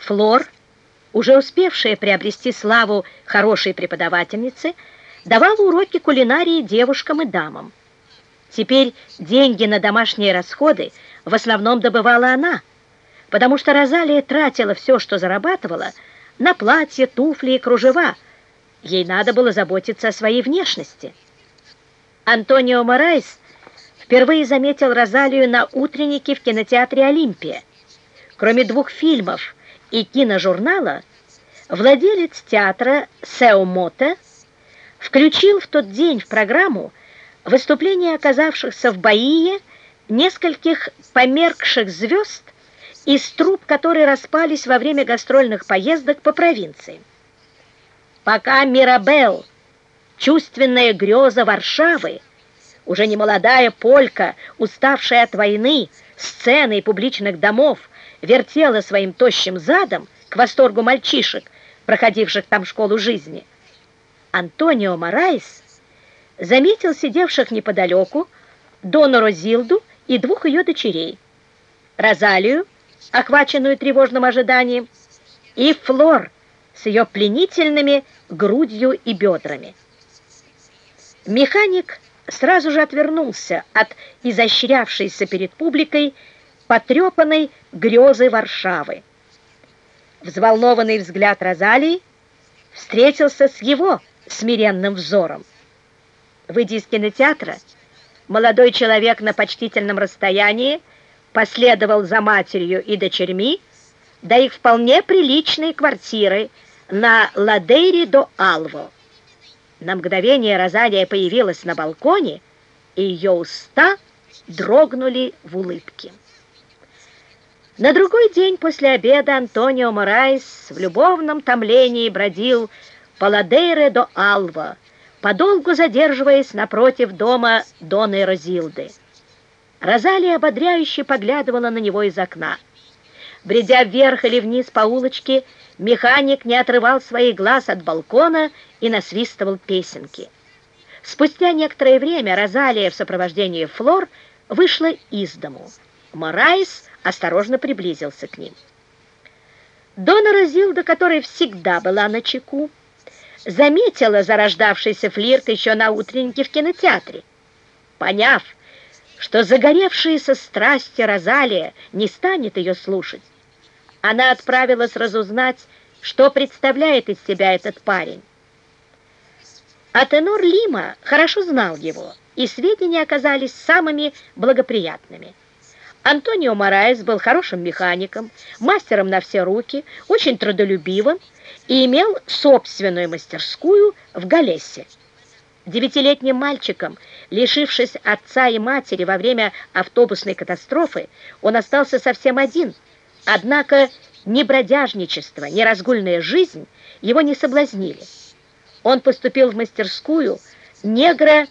Флор, уже успевшая приобрести славу хорошей преподавательницы, давала уроки кулинарии девушкам и дамам. Теперь деньги на домашние расходы в основном добывала она, потому что Розалия тратила все, что зарабатывала, на платье, туфли и кружева. Ей надо было заботиться о своей внешности. Антонио Морайс впервые заметил Розалию на утреннике в кинотеатре «Олимпия». Кроме двух фильмов и киножурнала, владелец театра Сео Мота включил в тот день в программу выступление оказавшихся в Баие нескольких померкших звезд из труб, которые распались во время гастрольных поездок по провинции. Пока Мирабел, чувственная греза Варшавы, уже не молодая полька, уставшая от войны, сцены и публичных домов, вертела своим тощим задом к восторгу мальчишек, проходивших там школу жизни. Антонио Морайс заметил сидевших неподалеку Дону Розилду и двух ее дочерей, Розалию, охваченную тревожным ожиданием, и Флор с ее пленительными грудью и бедрами. Механик сразу же отвернулся от изощрявшейся перед публикой потрепанной грезы Варшавы. Взволнованный взгляд Розалии встретился с его смиренным взором. Выйдя из кинотеатра, молодой человек на почтительном расстоянии последовал за матерью и дочерьми до их вполне приличной квартиры на Ладейре до Алво. На мгновение Розалия появилась на балконе, и ее уста дрогнули в улыбке. На другой день после обеда Антонио Морайс в любовном томлении бродил по Ладейре до Алва, подолгу задерживаясь напротив дома Доны Розилды. Розалия ободряюще поглядывала на него из окна. Бредя вверх или вниз по улочке, механик не отрывал своих глаз от балкона и насвистывал песенки. Спустя некоторое время Розалия в сопровождении Флор вышла из дому. Морайс осторожно приблизился к ним. Дона Розилда, которая всегда была начеку, заметила зарождавшийся флирт еще на утреннике в кинотеатре. Поняв, что загоревшаяся страсти Розалия не станет ее слушать, она отправилась разузнать, что представляет из себя этот парень. А тенор Лима хорошо знал его, и сведения оказались самыми благоприятными. Антонио Мораес был хорошим механиком, мастером на все руки, очень трудолюбивым и имел собственную мастерскую в Галессе. Девятилетним мальчиком, лишившись отца и матери во время автобусной катастрофы, он остался совсем один. Однако ни бродяжничество, ни разгульная жизнь его не соблазнили. Он поступил в мастерскую негра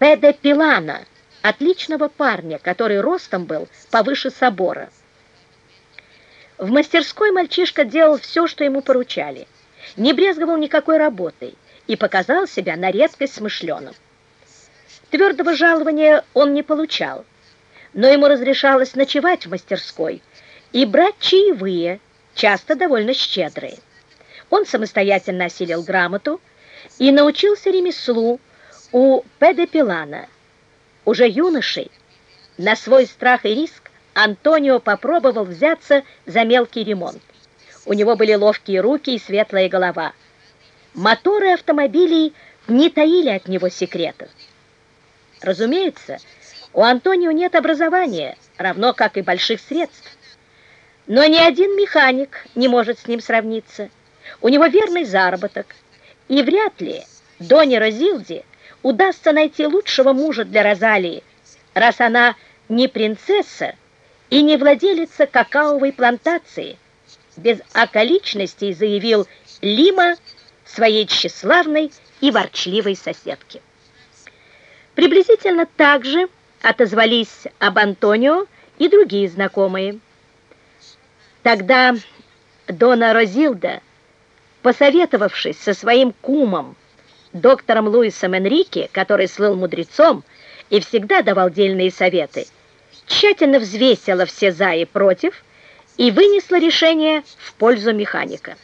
Педе Пилана, отличного парня, который ростом был повыше собора. В мастерской мальчишка делал все, что ему поручали, не брезговал никакой работой и показал себя на редкость смышленым. Твердого жалования он не получал, но ему разрешалось ночевать в мастерской и брать чаевые, часто довольно щедрые. Он самостоятельно осилил грамоту и научился ремеслу у Педепилана – уже юношей, на свой страх и риск Антонио попробовал взяться за мелкий ремонт. У него были ловкие руки и светлая голова. Моторы автомобилей не таили от него секретов. Разумеется, у Антонио нет образования, равно как и больших средств. Но ни один механик не может с ним сравниться. У него верный заработок, и вряд ли Доне Розилди удастся найти лучшего мужа для Розалии, раз она не принцесса и не владелица какаовой плантации, без околичностей заявил Лима своей тщеславной и ворчливой соседке. Приблизительно так же отозвались об Антонио и другие знакомые. Тогда Дона Розилда, посоветовавшись со своим кумом, доктором Луисом Энрике, который слыл мудрецом и всегда давал дельные советы, тщательно взвесила все «за» и «против» и вынесла решение в пользу механика.